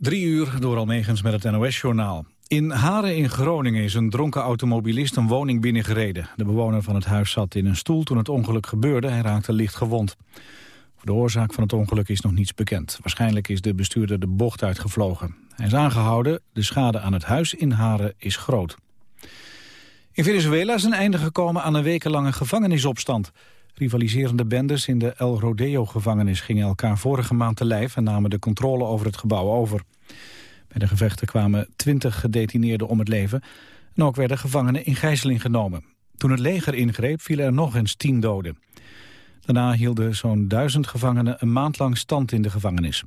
Drie uur door Almegens met het NOS-journaal. In Haren in Groningen is een dronken automobilist een woning binnengereden. De bewoner van het huis zat in een stoel toen het ongeluk gebeurde. Hij raakte licht gewond. De oorzaak van het ongeluk is nog niets bekend. Waarschijnlijk is de bestuurder de bocht uitgevlogen. Hij is aangehouden. De schade aan het huis in Haren is groot. In Venezuela is een einde gekomen aan een wekenlange gevangenisopstand. Rivaliserende bendes in de El Rodeo-gevangenis gingen elkaar vorige maand te lijf... en namen de controle over het gebouw over. Bij de gevechten kwamen twintig gedetineerden om het leven... en ook werden gevangenen in gijzeling genomen. Toen het leger ingreep vielen er nog eens tien doden. Daarna hielden zo'n duizend gevangenen een maand lang stand in de gevangenis.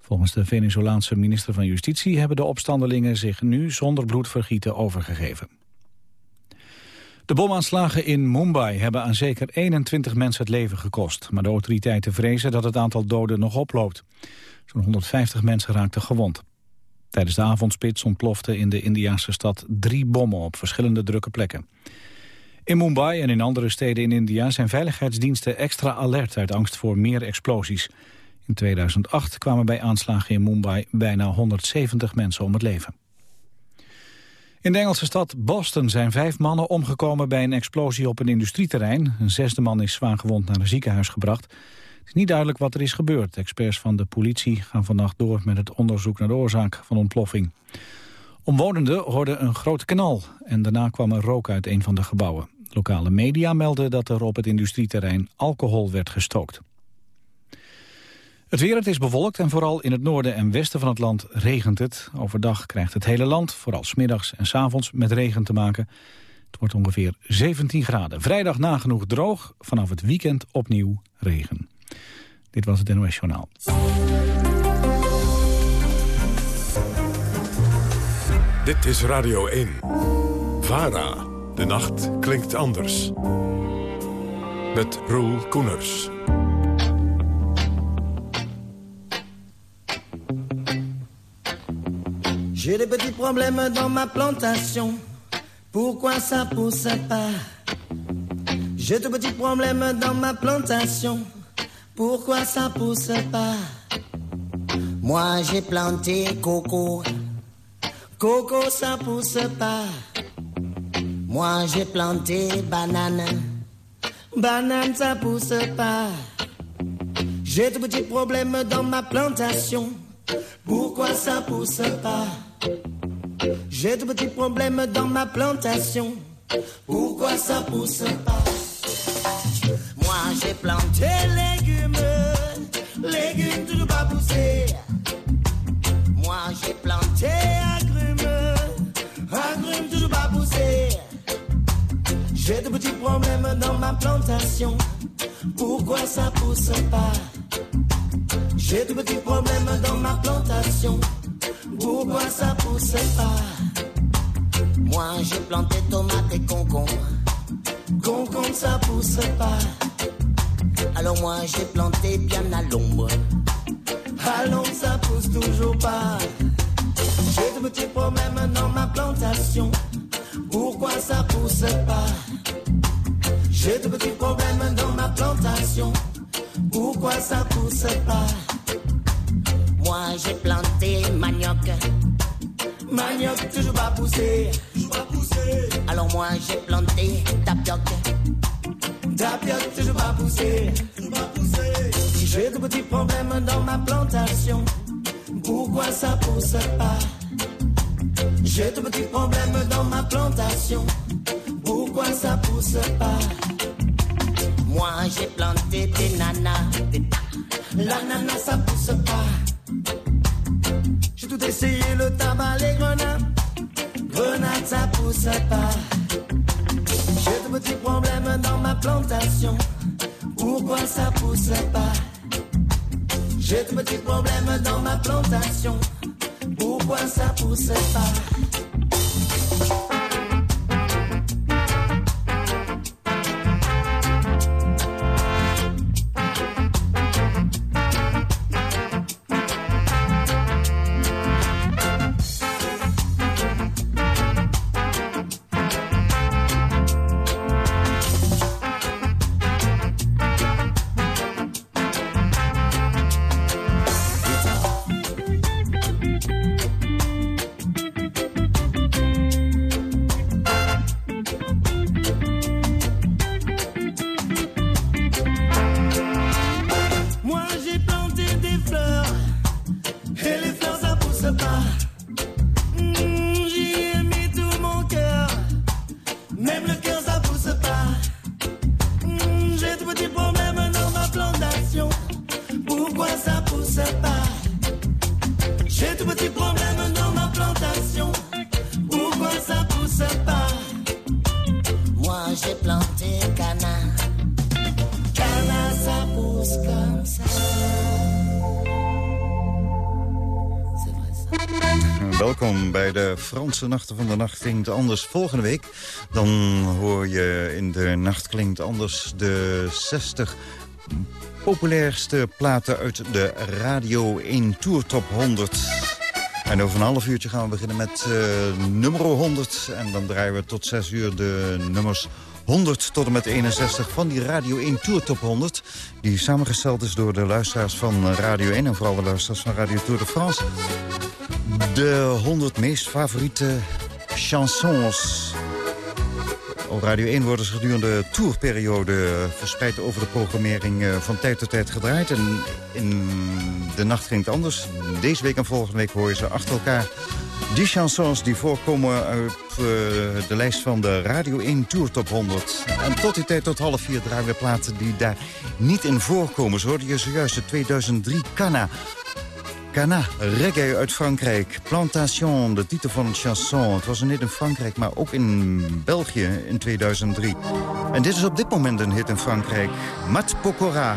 Volgens de Venezolaanse minister van Justitie hebben de opstandelingen zich nu zonder bloedvergieten overgegeven. De bomaanslagen in Mumbai hebben aan zeker 21 mensen het leven gekost. Maar de autoriteiten vrezen dat het aantal doden nog oploopt. Zo'n 150 mensen raakten gewond. Tijdens de avondspits ontploften in de Indiaanse stad drie bommen op verschillende drukke plekken. In Mumbai en in andere steden in India zijn veiligheidsdiensten extra alert uit angst voor meer explosies. In 2008 kwamen bij aanslagen in Mumbai bijna 170 mensen om het leven. In de Engelse stad Boston zijn vijf mannen omgekomen bij een explosie op een industrieterrein. Een zesde man is zwaargewond naar een ziekenhuis gebracht. Het is niet duidelijk wat er is gebeurd. Experts van de politie gaan vannacht door met het onderzoek naar de oorzaak van ontploffing. Omwonenden hoorden een groot knal en daarna kwam er rook uit een van de gebouwen. Lokale media melden dat er op het industrieterrein alcohol werd gestookt. Het weer, het is bewolkt en vooral in het noorden en westen van het land regent het. Overdag krijgt het hele land, vooral smiddags en s avonds, met regen te maken. Het wordt ongeveer 17 graden. Vrijdag nagenoeg droog, vanaf het weekend opnieuw regen. Dit was het NOS Journaal. Dit is Radio 1. VARA. De nacht klinkt anders. Met Roel Koeners. J'ai des petits problèmes dans ma plantation. Pourquoi ça pousse pas? J'ai de petits problèmes dans ma plantation. Pourquoi ça pousse pas? Moi j'ai planté coco. Coco ça pousse pas. Moi j'ai planté banane. Banane ça pousse pas. J'ai de petits problèmes dans ma plantation. Pourquoi ça pousse pas? J'ai de petits problèmes dans ma plantation. Pourquoi ça pousse pas? Moi j'ai planté légumes, légumes toujours pas poussés. Moi j'ai planté agrumes, agrumes toujours pas poussés. J'ai de petits problèmes dans ma plantation. Pourquoi ça pousse pas? J'ai de petits problèmes dans ma plantation. Pourquoi ça pousse pas Moi j'ai planté tomates et concombre. Concombre ça pousse pas. Alors moi j'ai planté bien à l'ombre. À l'ombre ça pousse toujours pas. J'ai de petits problèmes dans ma plantation. Pourquoi ça pousse pas? J'ai de petits problèmes dans ma plantation. Pourquoi ça pousse pas? Moi j'ai planté manioc. Manioc toujours pas poussé. Toujours pas poussé. Alors moi j'ai planté tapioc. Tapioc toujours pas poussé. Poussé. J'ai de petits problèmes dans ma plantation. Pourquoi ça pousse pas? J'ai de petits problèmes dans ma plantation. Pourquoi ça pousse pas? Moi j'ai planté des nanas. L'ananas ça pousse pas. Essayé, le tabac, les grenades. Grenades, ça pousse pas. J'ai de petits problèmes dans ma plantation. Pourquoi ça pousse pas? J'ai de petits problèmes dans ma plantation. Pourquoi ça pousse pas? planté Cana. Cana, ça pousse comme ça. Welkom bij de Franse Nachten van de Nacht Klinkt Anders. Volgende week dan hoor je in de Nacht Klinkt Anders de 60 populairste platen uit de Radio 1 Tour Top 100. En over een half uurtje gaan we beginnen met uh, nummer 100. En dan draaien we tot 6 uur de nummers 100 tot en met 61 van die Radio 1 Tour Top 100. Die samengesteld is door de luisteraars van Radio 1 en vooral de luisteraars van Radio Tour de France. De 100 meest favoriete chansons. Op Radio 1 worden ze gedurende de tourperiode verspreid over de programmering eh, van tijd tot tijd gedraaid. En in de nacht ging het anders. Deze week en volgende week hoor je ze achter elkaar. Die chansons die voorkomen uit uh, de lijst van de Radio 1 Tour Top 100. En tot die tijd, tot half vier, draaien we platen die daar niet in voorkomen. Zo hoorde je zojuist de 2003 Cana Cana, reggae uit Frankrijk. Plantation, de titel van een chanson. Het was een hit in Frankrijk, maar ook in België in 2003. En dit is op dit moment een hit in Frankrijk. Mat Pokora.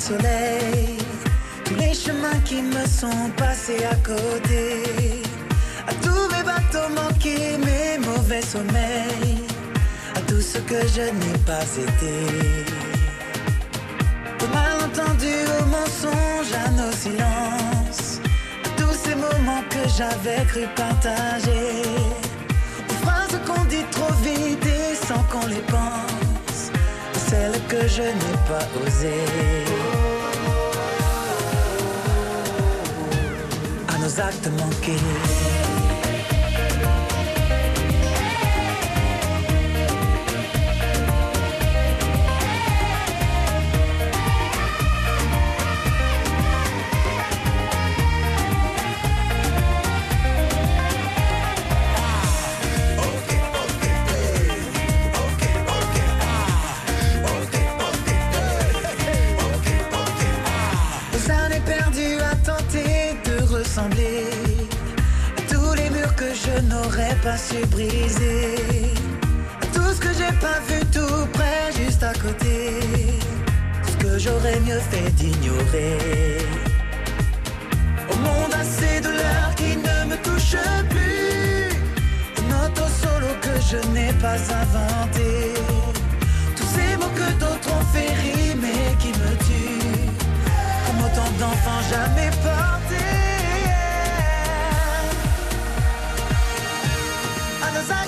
tous qui me sont passés à côté, à tous mes bateaux manqués, mes mauvais sommeils, à tout ce que je n'ai pas été. Au malentendu, au mensonge, à nos silences, à tous ces moments que j'avais cru partager, aux phrases qu'on dit trop vite et sans qu'on les pense, celles que je n'ai pas osées. Actes manqués. Pas. Tout ce que j'ai pas vu tout près, juste à côté. Ce que j'aurais mieux fait d'ignorer. Au monde, assez de l'heure qui ne me touche plus. Un auto solo que je n'ai pas inventé. Tous ces mots que d'autres ont fait rimer qui me tuent. Comme autant d'enfants jamais portés.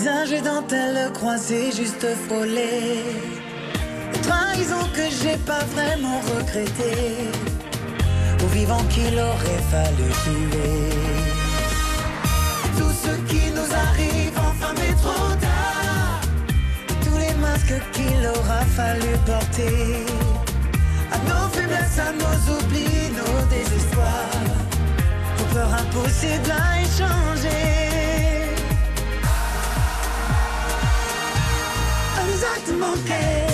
Visage et dentelle croisée, juste frôlé. Trahison que j'ai pas vraiment regretté. Au vivant qu'il aurait fallu tuer. Tout ce qui nous arrive enfin mais trop tard. Tous les masques qu'il aura fallu porter. À nos faiblesses, à nos oublis, nos désespoirs. Aux peurs impossibles à échanger. Exactement qu'est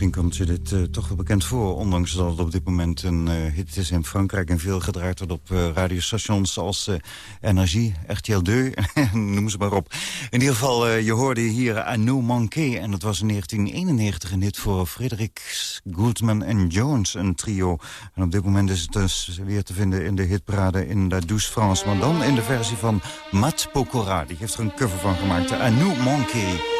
misschien komt je dit uh, toch wel bekend voor... ondanks dat het op dit moment een uh, hit is in Frankrijk... en veel gedraaid wordt op uh, radiostations als Energie, RTL 2, noem ze maar op. In ieder geval, je hoorde hier A No Manqué... en dat was in 1991 een hit voor Frederik Goodman en Jones, een trio. En op dit moment is het dus weer te vinden in de hitparade in La Douce France... maar dan in de versie van Matt Pokora. Die heeft er een cover van gemaakt, A No Manqué.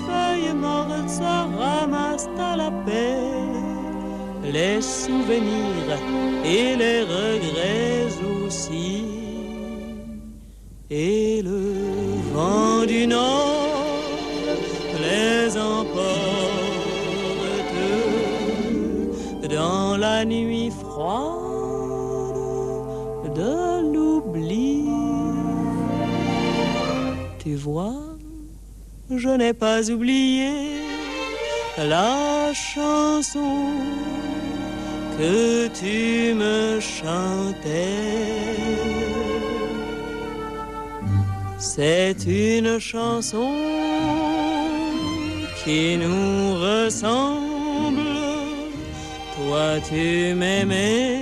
mortes se ramassent à la paix, les souvenirs et les regrets aussi. Et le vent du nord les emporte dans la nuit froide de l'oubli. Tu vois je n'ai pas oublié la chanson que tu me chantais. C'est une chanson qui nous ressemble. Toi tu m'aimais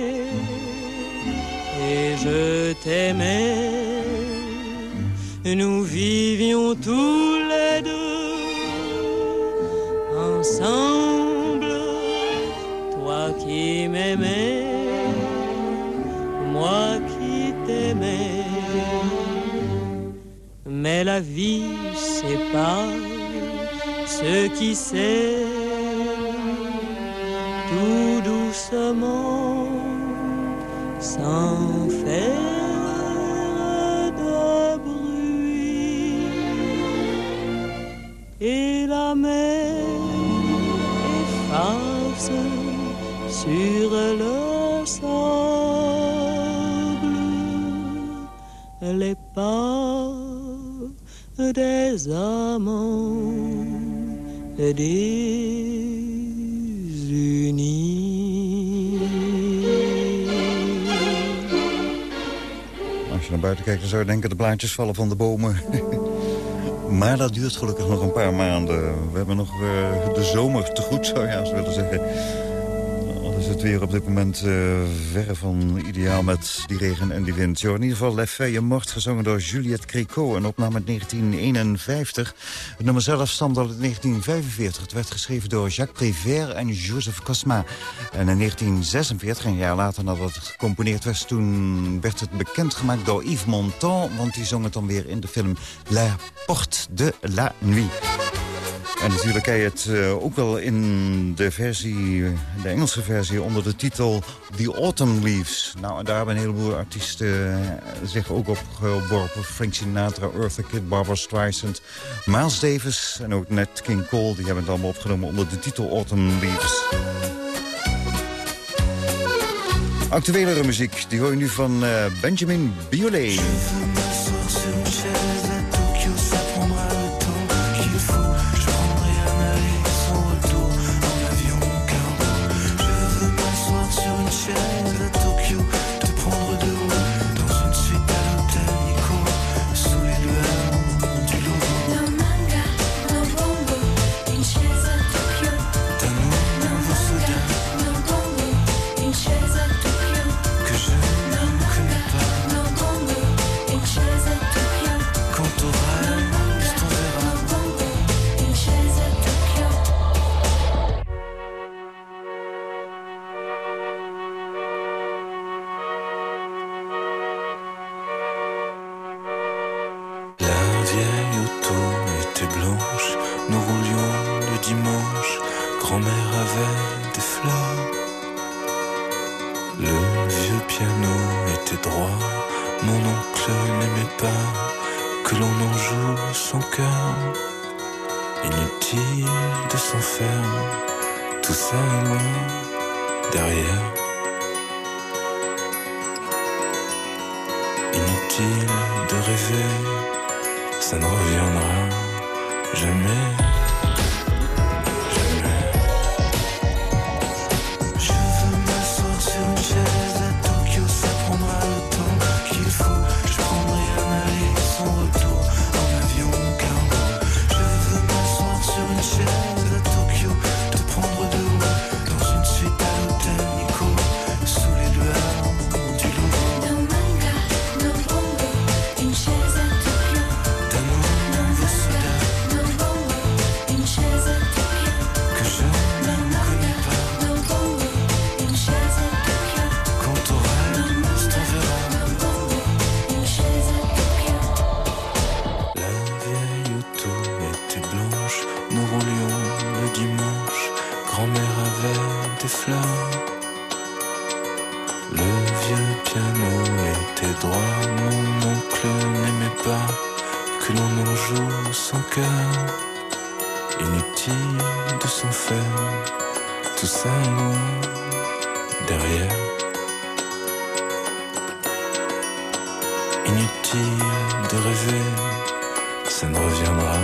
et je t'aimais. Nous vivions tous les deux ensemble, toi qui m'aimais, moi qui t'aimais. Mais la vie sépare ceux qui s'aiment tout doucement, sans faire. et la mer sur le les pas des amants. Als je naar buiten kijkt, dan zou je denken de blaadjes vallen van de bomen. Maar dat duurt gelukkig nog een paar maanden. We hebben nog uh, de zomer te goed, zou je haast willen zeggen het weer op dit moment uh, verre van ideaal met die regen en die wind. In ieder geval Les Feuilles Mort, gezongen door Juliette Cricot. Een opname uit 1951. Het nummer zelf stamt al uit 1945. Het werd geschreven door Jacques Prévert en Joseph Cosma. En in 1946, een jaar later nadat het gecomponeerd was... toen werd het bekendgemaakt door Yves Montand... want die zong het dan weer in de film La Porte de la Nuit. En natuurlijk kan je het uh, ook wel in de versie, de Engelse versie, onder de titel The Autumn Leaves. Nou, daar hebben een heleboel artiesten eh, zich ook op geworpen. Frank Sinatra, Eartha Kitt, Barbara Streisand, Miles Davis en ook net King Cole. Die hebben het allemaal opgenomen onder de titel Autumn Leaves. Actuelere muziek, die hoor je nu van uh, Benjamin Biolay. Inutile de s'en faire, tout ça loin derrière. Inutile de rêver, ça ne reviendra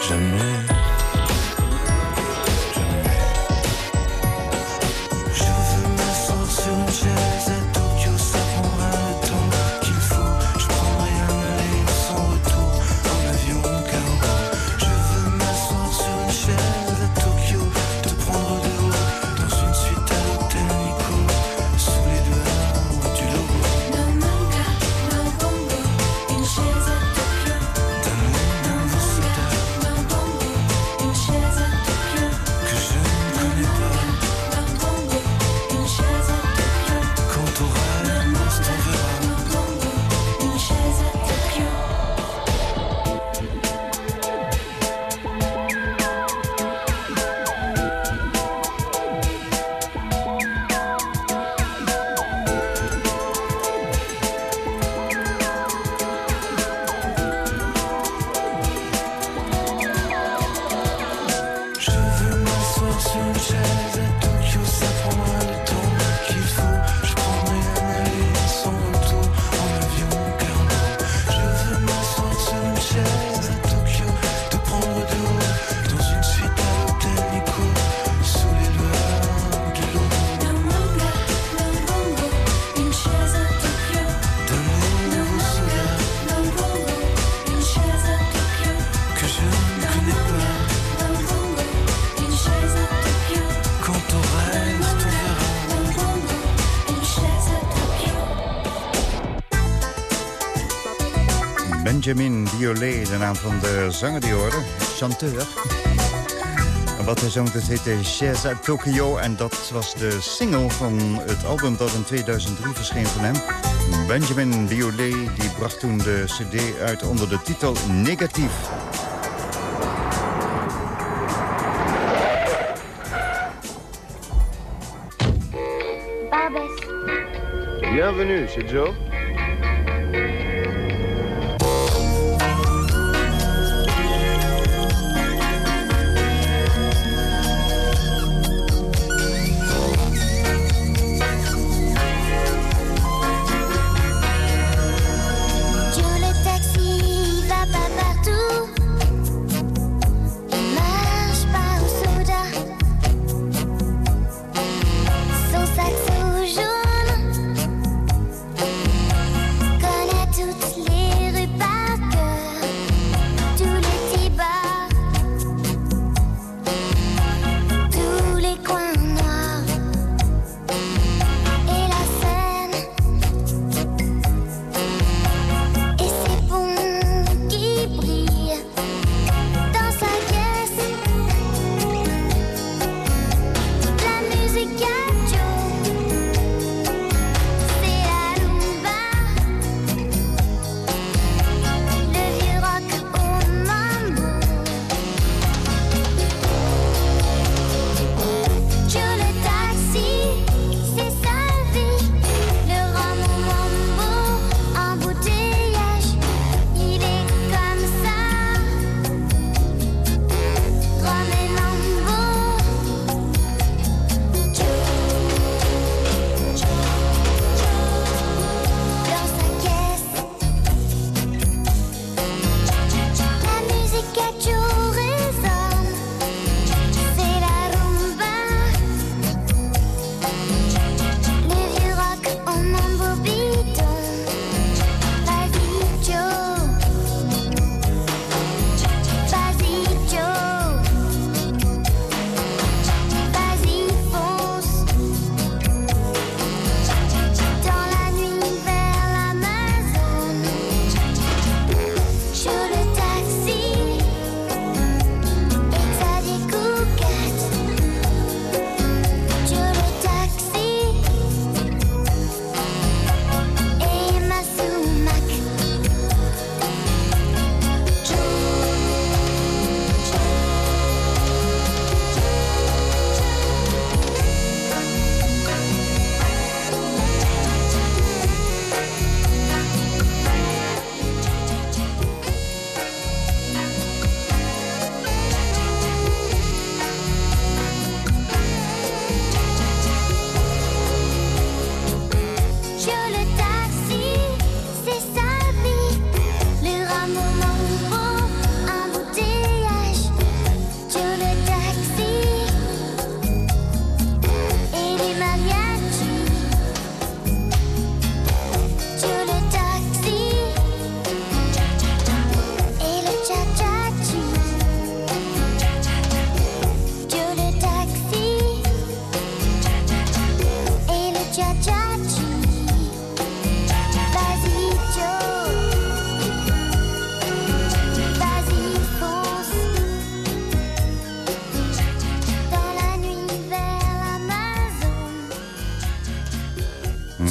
jamais. Benjamin Violet, de naam van de zanger die hoorde, chanteur. En wat hij zong, dat heette Jazz at Tokyo. En dat was de single van het album dat in 2003 verscheen van hem. Benjamin Violet die bracht toen de cd uit onder de titel Negatief. Bienvenue, c'est Joe.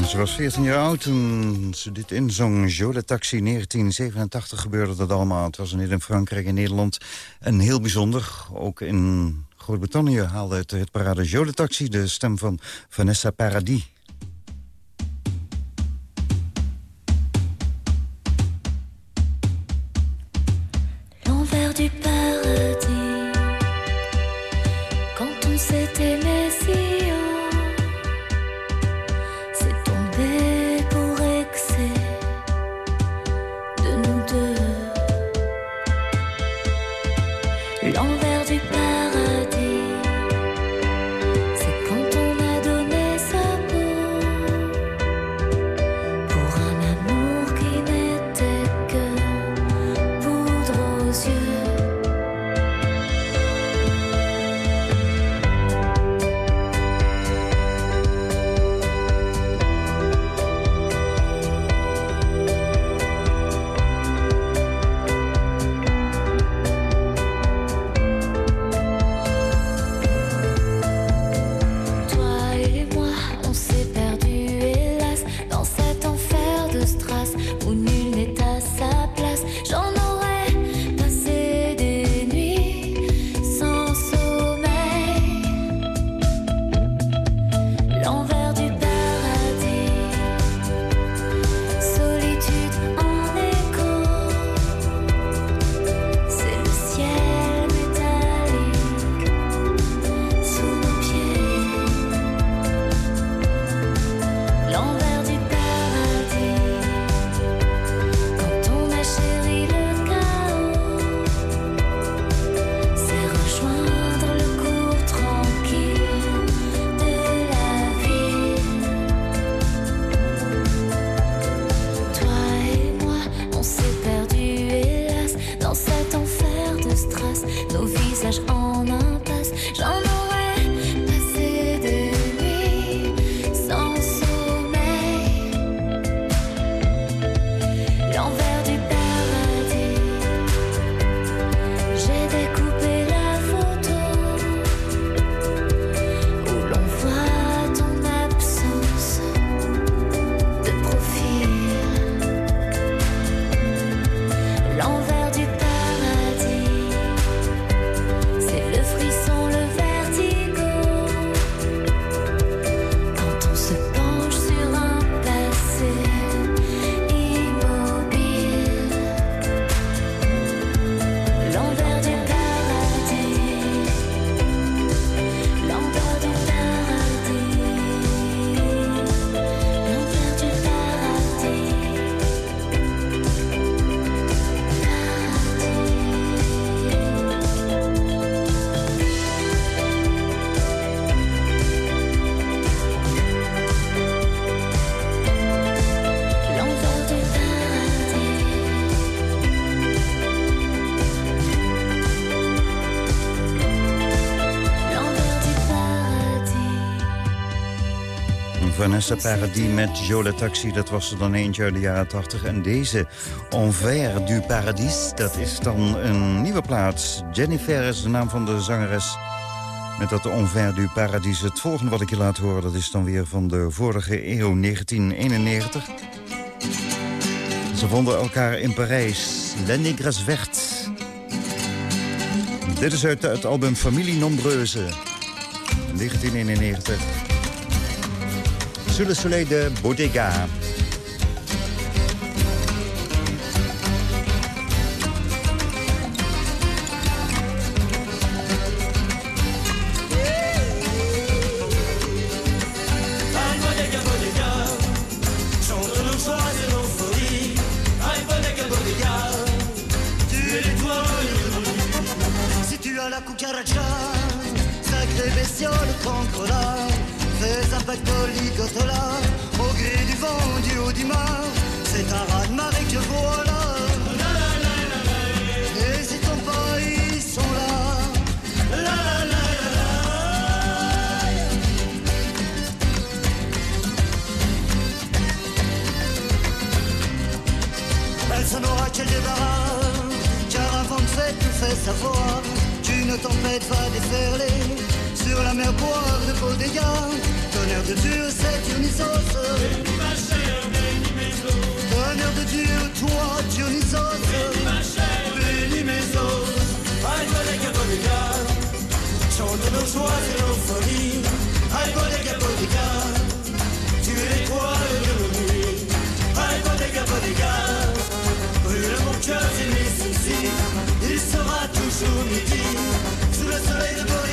Ze was 14 jaar oud toen ze dit inzong. Jo de Taxi 1987 gebeurde dat allemaal. Het was in Frankrijk en Nederland. En heel bijzonder, ook in Groot-Brittannië haalde het, het parade Jo de Taxi... de stem van Vanessa Paradis. Vanessa Paradis met Jola Taxi, dat was er dan eentje uit de jaren 80. En deze, Envers du Paradis, dat is dan een nieuwe plaats. Jennifer is de naam van de zangeres. Met dat Envers du Paradis. Het volgende wat ik je laat horen, dat is dan weer van de vorige eeuw, 1991. Ze vonden elkaar in Parijs. Lenny Grasvert. Dit is uit het album Familie Nombreuse. 1991. Sous le soleil de Bodega. Play the.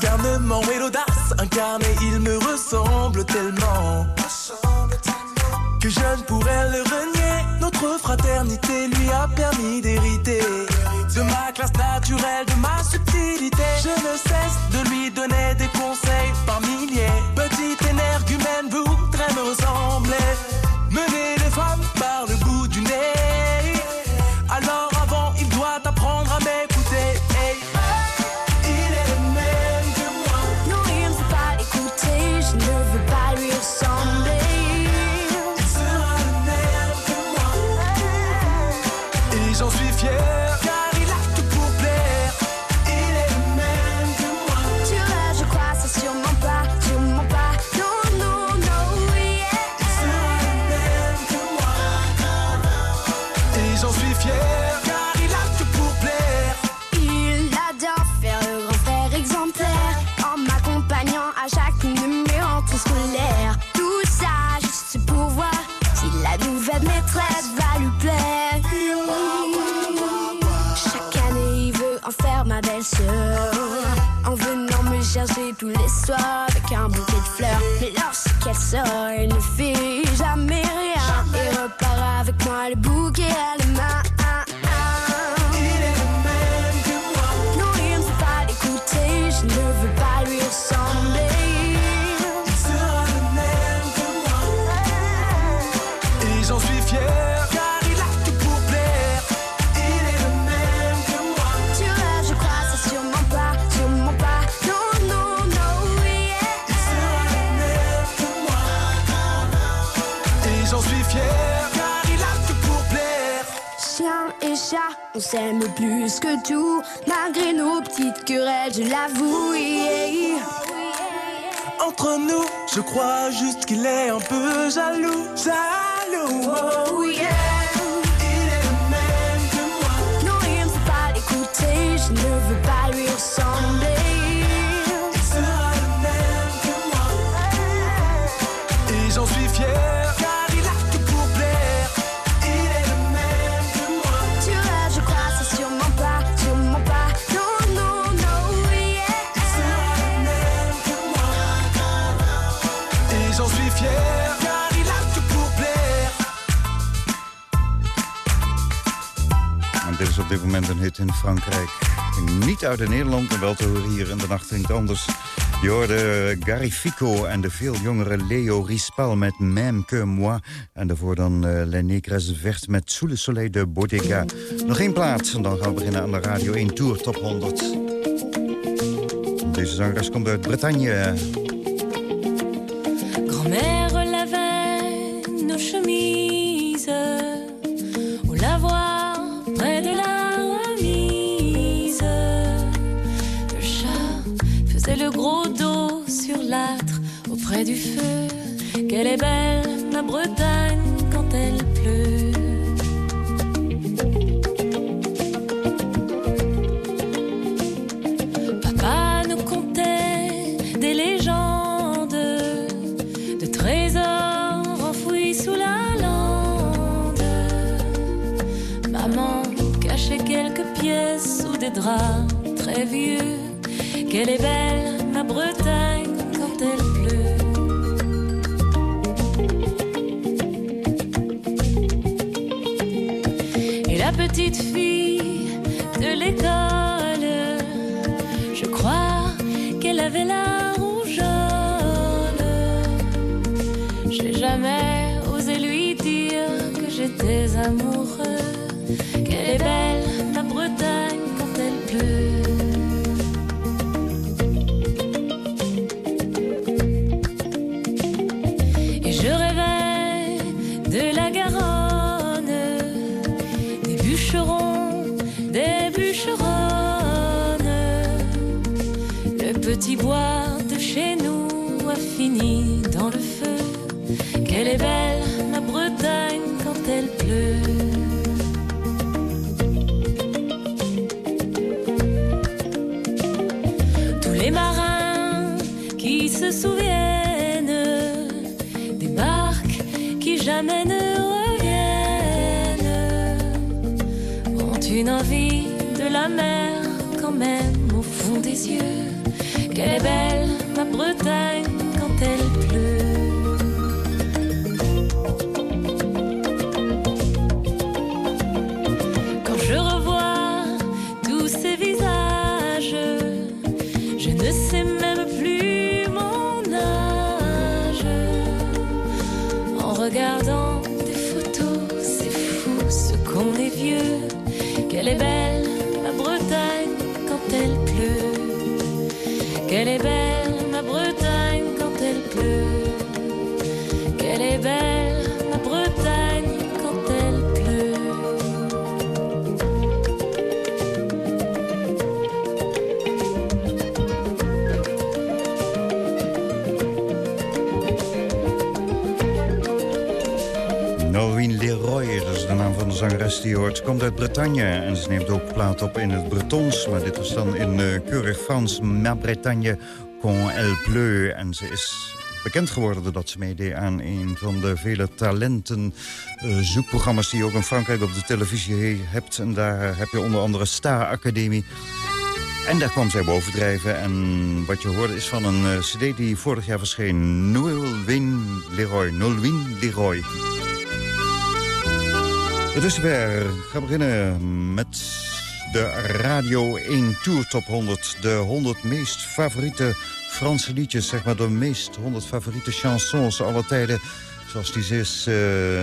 Garnement et l'audace incarné, il me ressemble tellement. Que je ne pourrais le renier. Notre fraternité lui a permis d'hériter de ma classe naturelle, de ma subtilité. Je ne cesse de lui donner des conseils par milliers. Petite énergumène, vous très me ressemblez. so On s'aime plus que tout, malgré nos petites querelles, je l'avoue. Entre nous, je crois juste qu'il est un peu jaloux, jaloux. Oh, oh yeah. Il est même que moi. Non, il ne veut pas l'écouter, je ne veux pas lui ressembler. Dit moment een hit in Frankrijk. Niet uit Nederland, maar wel te horen hier in de nacht klinkt anders. Je hoorde Gary Fico en de veel jongere Leo Rispal met Même que moi. En daarvoor dan uh, Les Negres Vert met Sous le Soleil de Bodega. Nog één plaats en dan gaan we beginnen aan de Radio 1 Tour Top 100. Deze zangeres komt uit Bretagne. Grand-mère du feu. Qu'elle est belle, ma Bretagne, quand elle pleut. Papa nous contait des légendes de trésors enfouis sous la lande. Maman cachait quelques pièces sous des draps très vieux. Qu'elle est belle, ma Bretagne, quand elle pleut. Petite fille de l'école, je crois qu'elle avait la rougeole. J'ai jamais osé lui dire que j'étais amoureux. Qu'elle est belle, Qu'elle est belle, ma Bretagne, Qu'elle est belle, ma Bretagne, quand elle pleut. Qu'elle est belle, die hoort. Komt uit Bretagne en ze neemt ook plaat op in het Bretons. Maar dit was dan in uh, keurig Frans. Ma Bretagne quand elle pleut. En ze is bekend geworden doordat ze meedeed aan een van de vele talenten uh, zoekprogramma's die je ook in Frankrijk op de televisie hebt. En daar heb je onder andere Star Academie. En daar kwam zij bovendrijven. En wat je hoorde is van een uh, cd die vorig jaar verscheen. Nolwin Leroy. Nolwin Leroy. Het is weer. Ik ga beginnen met de Radio 1 Tour Top 100. De 100 meest favoriete Franse liedjes. Zeg maar de meest 100 favoriete chansons aller tijden. Zoals die, is, uh,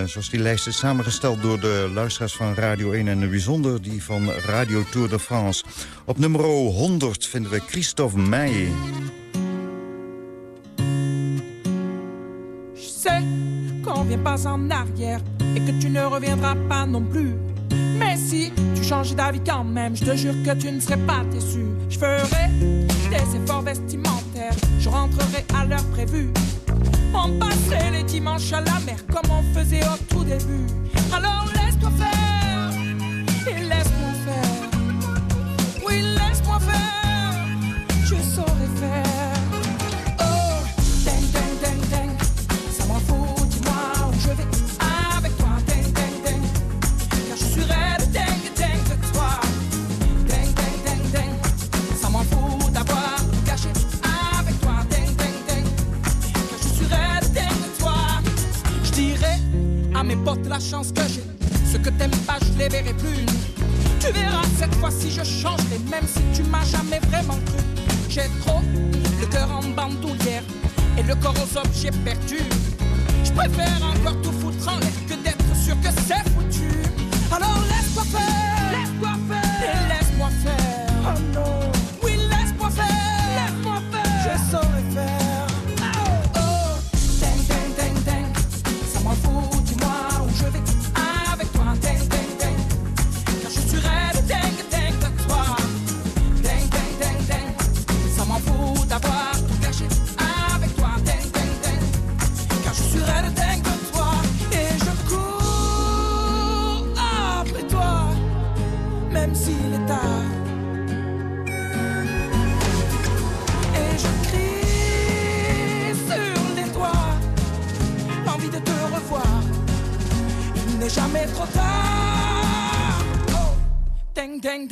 zoals die lijst is samengesteld door de luisteraars van Radio 1... en bijzonder die van Radio Tour de France. Op nummer 100 vinden we Christophe Meij. Pas en arrière et que tu ne reviendras pas non plus. Mais si tu changes d'avis quand même, je te jure que tu ne serais pas déçu. Je ferai des efforts vestimentaires, je rentrerai à l'heure prévue. On passerait les dimanches à la mer comme on faisait au tout début. Alors laisse-toi faire et laisse-moi faire. Oui, laisse-moi faire, je saurais faire.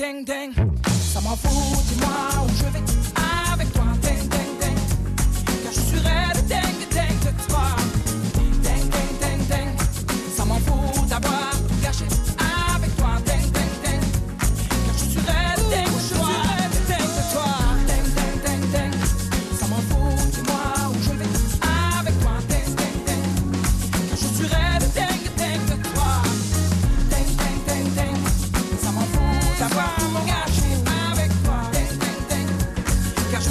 ding, ding.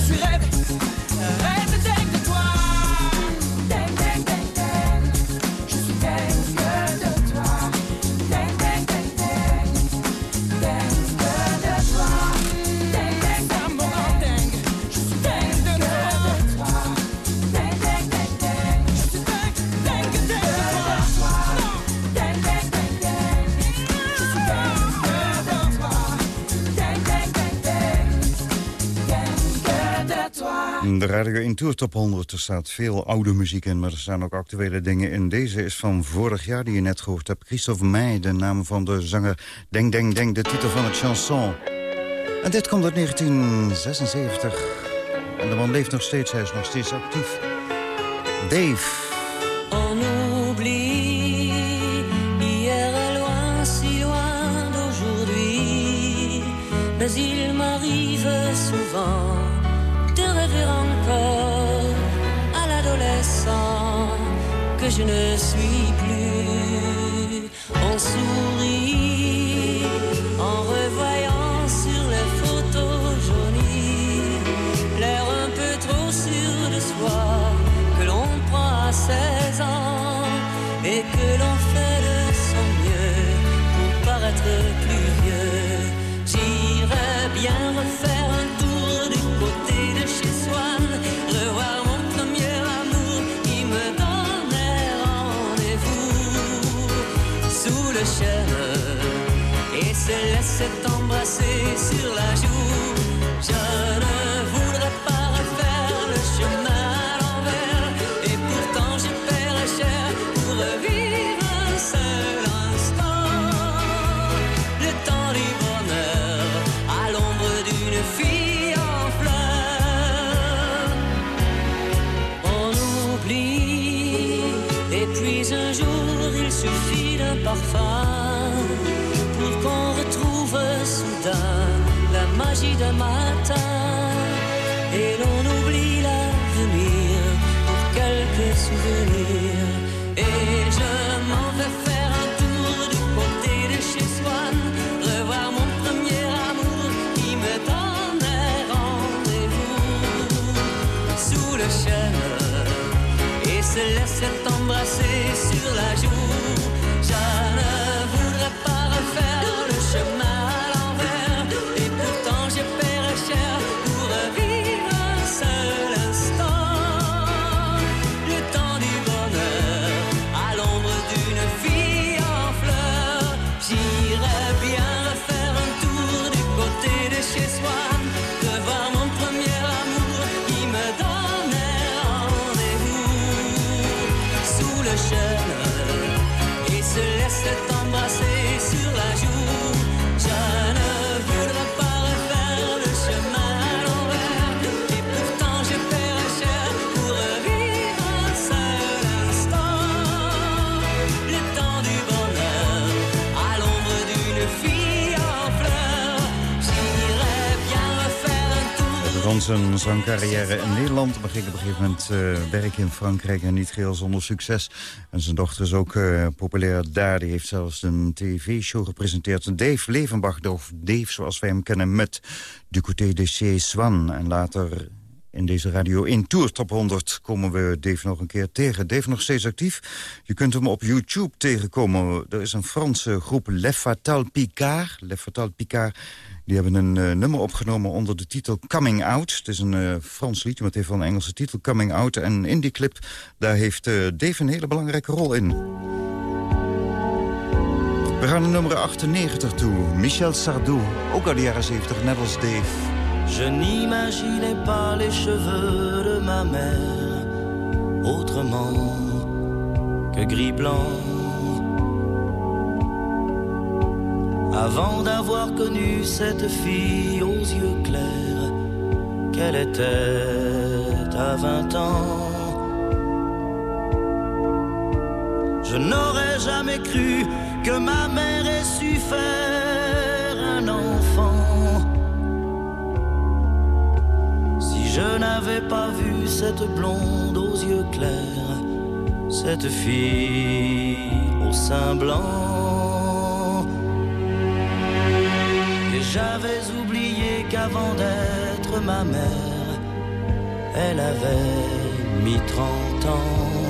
Schrijf, schrijf. Eh, de Radio 1 Tour Top 100. Er staat veel oude muziek in, maar er staan ook actuele dingen in. Deze is van vorig jaar, die je net gehoord hebt. Christophe Meij, de naam van de zanger. Denk, denk, denk, de titel van het chanson. En dit komt uit 1976. En de man leeft nog steeds, hij is nog steeds actief. Dave. mais il m'arrive souvent que je ne suis plus. On sourit. laisse t'embrasser sur la joue. Je even zijn zangcarrière in Nederland... ging op een gegeven moment uh, werken in Frankrijk... en niet geheel zonder succes. En zijn dochter is ook uh, populair daar. Die heeft zelfs een tv-show gepresenteerd. Dave Levenbach, of Dave zoals wij hem kennen... met Du de Chez Swan. En later in deze Radio 1 Tour Top 100 komen we Dave nog een keer tegen. Dave nog steeds actief. Je kunt hem op YouTube tegenkomen. Er is een Franse groep Le Fatal Picard. Le Fatal Picard die hebben een uh, nummer opgenomen onder de titel Coming Out. Het is een uh, Frans liedje, maar het heeft wel een Engelse titel, Coming Out. En in die clip, daar heeft uh, Dave een hele belangrijke rol in. We gaan naar nummer 98 toe. Michel Sardou, ook uit de jaren 70, net als Dave. Je n'imaginais pas les cheveux de ma mère autrement que gris-blanc. Avant d'avoir connu cette fille aux yeux clairs qu'elle était à vingt ans. Je n'aurais jamais cru que ma mère ait su faire un enfant. Si je n'avais pas vu cette blonde aux yeux clairs, cette fille au sein blanc. J'avais oublié qu'avant d'être ma mère, elle avait mis trente ans.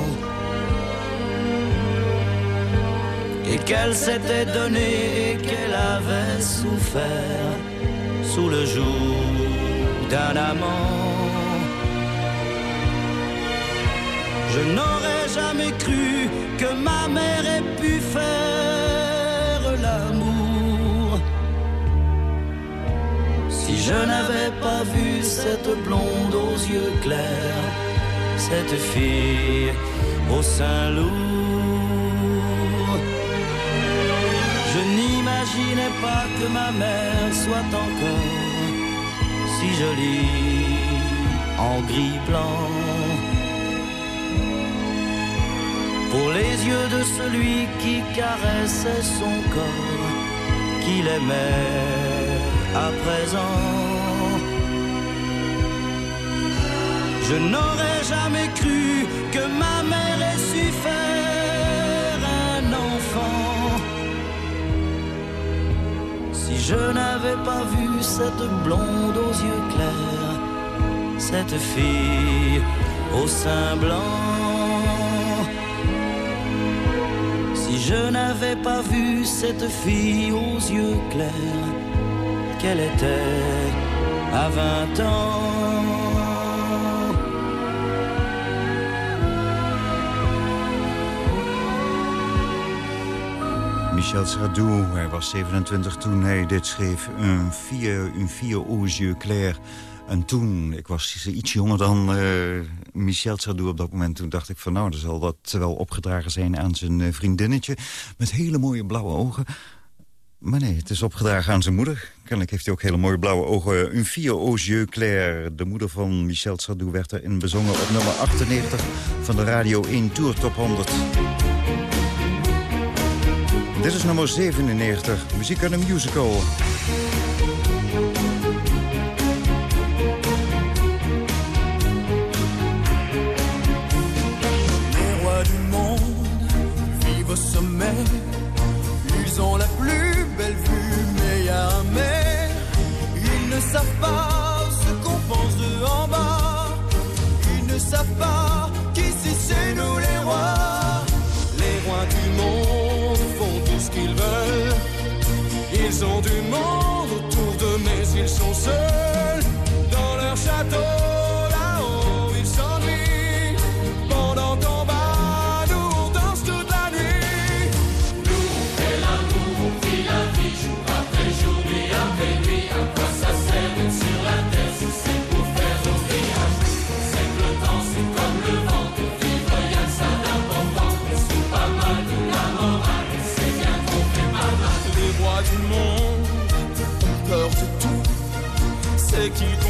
Et qu'elle s'était donnée et qu'elle avait souffert sous le joug d'un amant. Je n'aurais jamais cru que ma mère ait pu faire je n'avais pas vu cette blonde aux yeux clairs, cette fille au sein lourd. Je n'imaginais pas que ma mère soit encore si jolie en gris blanc. Pour les yeux de celui qui caressait son corps, qu'il aimait à présent. Je n'aurais jamais cru que ma mère ait su faire un enfant. Si je n'avais pas vu cette blonde aux yeux clairs, cette fille au sein blanc. Si je n'avais pas vu cette fille aux yeux clairs, qu'elle était à 20 ans. Michel Sardou, hij was 27 toen hij dit schreef. Un vier, un vier aux yeux clairs. En toen, ik was iets jonger dan uh, Michel Sardou op dat moment... toen dacht ik van nou, er zal dat wel opgedragen zijn aan zijn eh, vriendinnetje... met hele mooie blauwe ogen. Maar nee, het is opgedragen aan zijn moeder. Kennelijk heeft hij ook hele mooie blauwe ogen. Un fille aux yeux clairs. De moeder van Michel Sardou werd erin bezongen op nummer 98 van de Radio 1 Tour Top 100. Dit is nummer 97, muziek uit een musical. Les rois du monde vivent au sommet. Ils la savent pas ce qu'on de en bas. Ils ne qui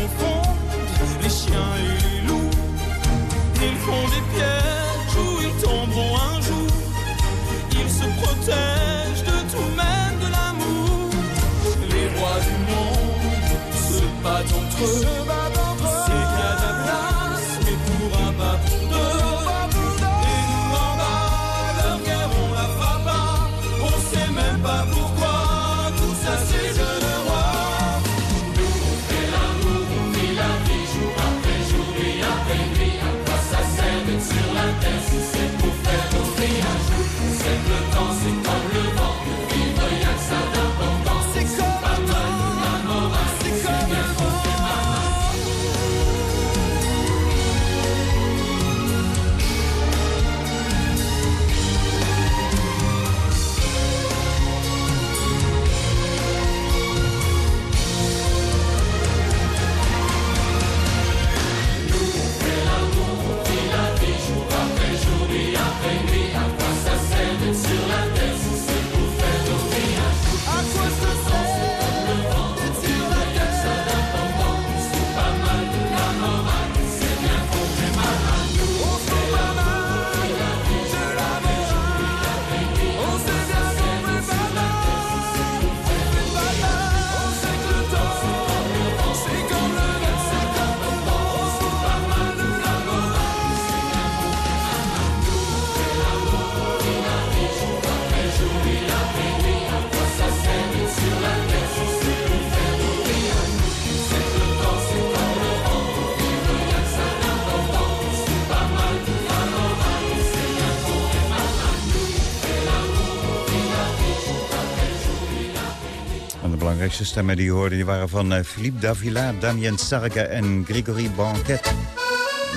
De stemmen die je hoorde die waren van eh, Philippe Davila, Damien Sarga en Gregory Banquet.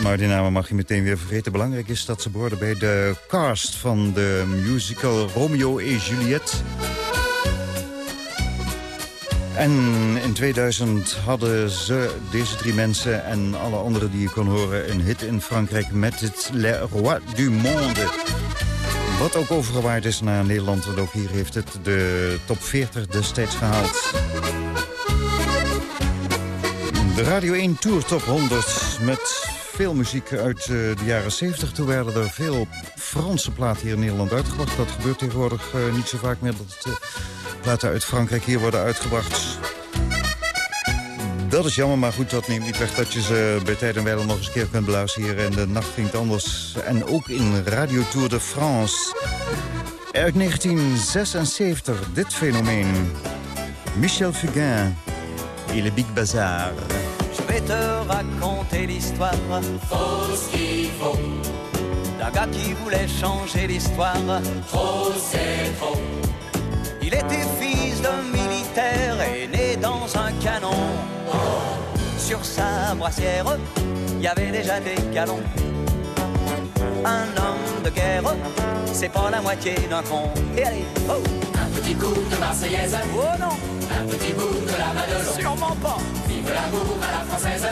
Maar die namen mag je meteen weer vergeten. Belangrijk is dat ze behoorden bij de cast van de musical Romeo et Juliette. En in 2000 hadden ze, deze drie mensen en alle anderen die je kon horen... een hit in Frankrijk met het Le Roi du Monde. Wat ook overgewaard is naar Nederland, want ook hier heeft het de top 40 destijds gehaald. De Radio 1 Tour Top 100 met veel muziek uit eh, de jaren 70. Toen werden er veel Franse platen hier in Nederland uitgebracht. Dat gebeurt tegenwoordig eh, niet zo vaak meer dat uh, platen uit Frankrijk hier worden uitgebracht. Dat is jammer, maar goed, dat neemt niet weg dat je ze bij tijd en wijle nog eens een keer kunt beluisteren hier. En de nacht klinkt anders. En ook in Radio Tour de France. Uit 1976, dit fenomeen. Michel Fugain et le Big Bazar. Je vais te raconter l'histoire Faut ce qu'il faut, d'un gars qui voulait changer l'histoire. trop c'est trop. Il était fils d'un militaire et né dans un canon. Sur sa brassière, il y avait déjà des galons. Un homme de guerre, c'est pas la moitié d'un con. Et allez, oh Un petit coup de Marseillaise, Oh non, un petit bout de la Madelon. sûrement pas Vive l'amour à la française,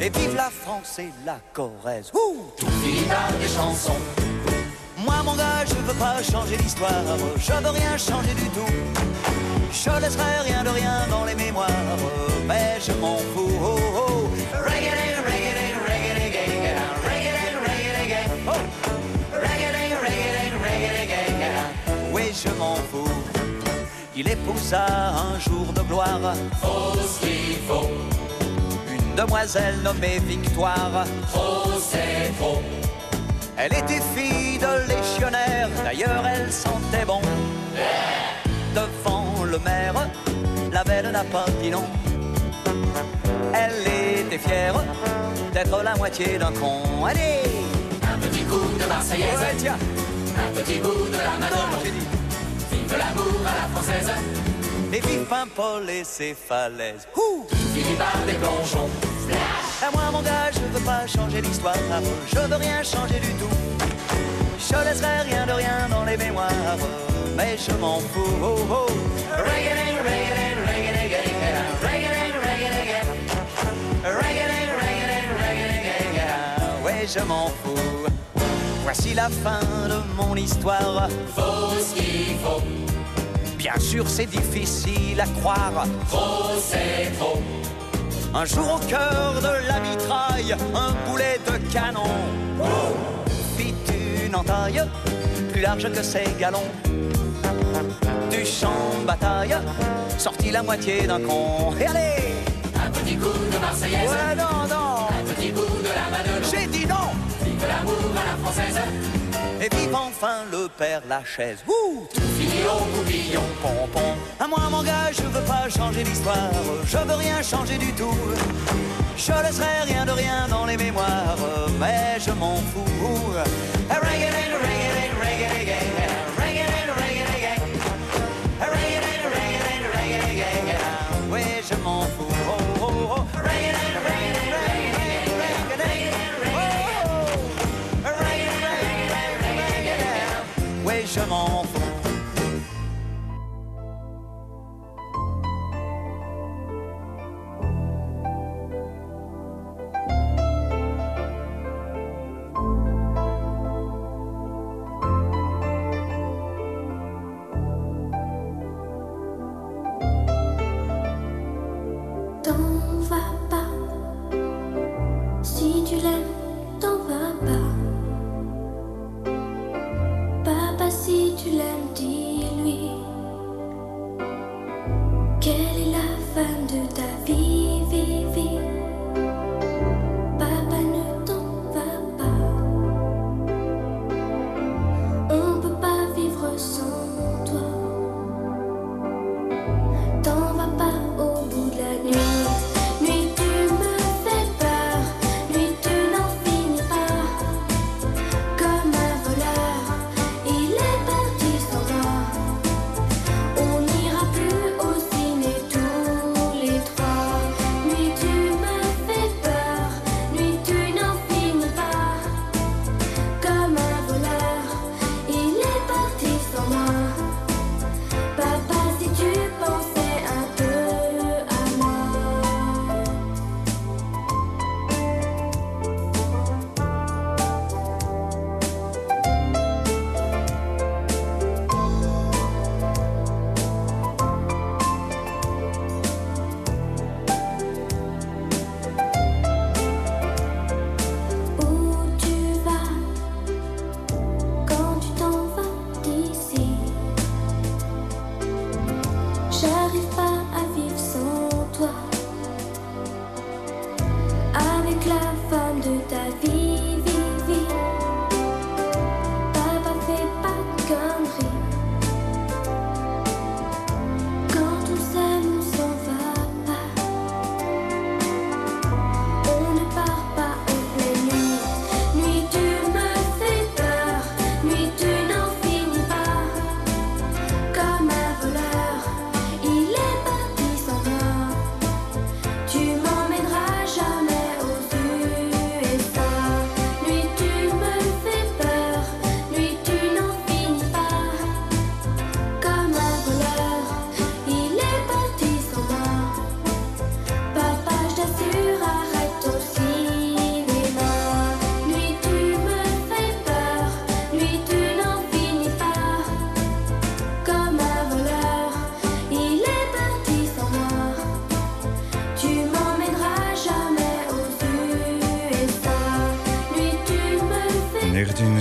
Et vive la France et la Corrèze Ouh tout finit par des chansons. Moi mon gars, je veux pas changer l'histoire, je veux rien changer du tout. Je laisserai rien de rien dans les mémoires, mais je m'en fous. Oh, oh. Reggae, reggae, reggae, reggae, reggae, reggae. Oh, Reggae, reggae, reggae, reggae. oui, je m'en fous. Il épousa un jour de gloire Faut ce qu'il faut, une demoiselle nommée Victoire. trop c'est trop. Elle était fille de légionnaire, d'ailleurs elle sentait bon. Devant le maire, la belle n'a pas dit non. Elle était fière d'être la moitié d'un con. Allez Un petit coup de Marseillaise, Ouais, tiens un petit bout de la dit Vive l'amour à la française, Et vive Paimpol et ses falaises. Ouh tout finit par des plongeons. À moi mon gars, je veux pas changer l'histoire, je veux rien changer du tout. Je laisserai rien de rien dans les mémoires, mais je m'en fous. Oh, oh. Reggae, reggae, je m'en fous. Voici la fin de mon histoire. Faut ce qu'il faut, Bien sûr, c'est difficile à croire. trop c'est trop. Un jour au cœur de la mitraille, un boulet de canon. Fit une entaille plus large que ses galons. Du champ de bataille, sortit la moitié d'un con. Et allez Un petit coup de Marseillaise, Ouais, non, non un petit Madelon. J'ai dit non Vive l'amour à la française, Et vive enfin le père Lachaise. Ouh tout finit au bout papillon pompon. À moi mon gars, je veux pas changer l'histoire, je veux rien changer du tout. Je laisserai rien de rien dans les mémoires, mais je m'en fous. Oui,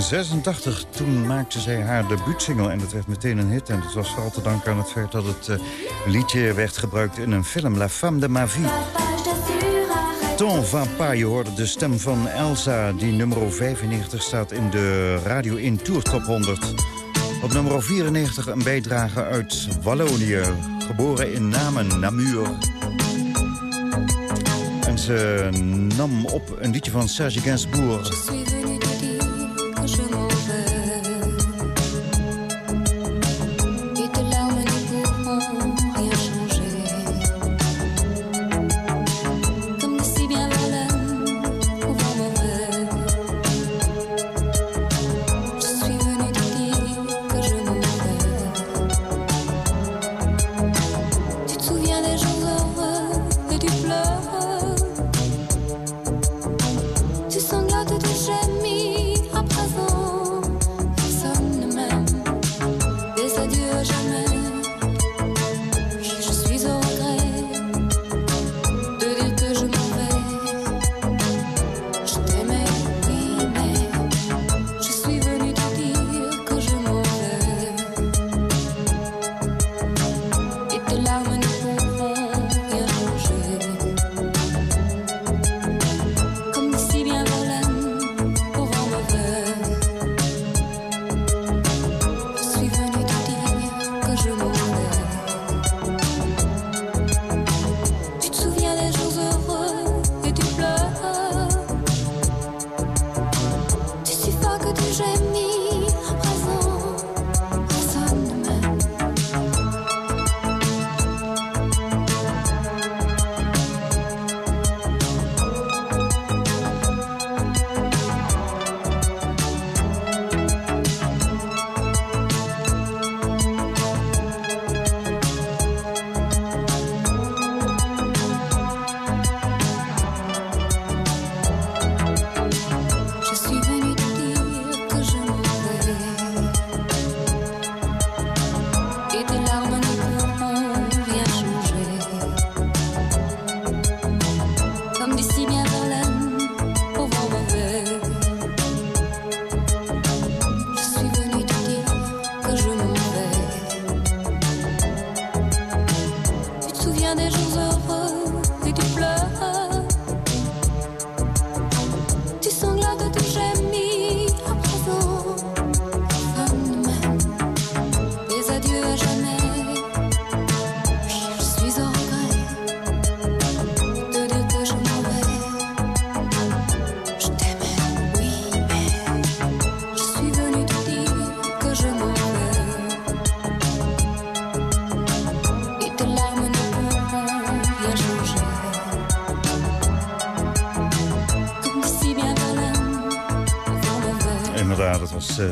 1986, toen maakte zij haar debuutsingle en dat werd meteen een hit. En dat was vooral te danken aan het feit dat het eh, liedje werd gebruikt in een film, La Femme de ma vie. Ton van Pa, je hoorde de stem van Elsa, die nummer 95 staat in de Radio 1 Tour Top 100. Op nummer 94 een bijdrage uit Wallonië, geboren in Namen, Namur. En ze nam op een liedje van Serge Gainsbourg.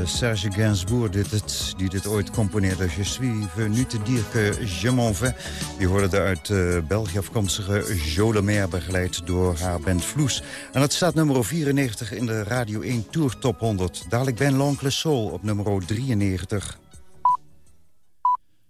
Serge Gainsbourg dit, het, die dit ooit componeerde. Je suis venu te dire que. Die hoorde de uit eh, België afkomstige Jo Lemaire... begeleid door haar band Vloes. En dat staat nummer 94 in de Radio 1 Tour Top 100. Dadelijk Ben L'Oncle Soul op nummer 93.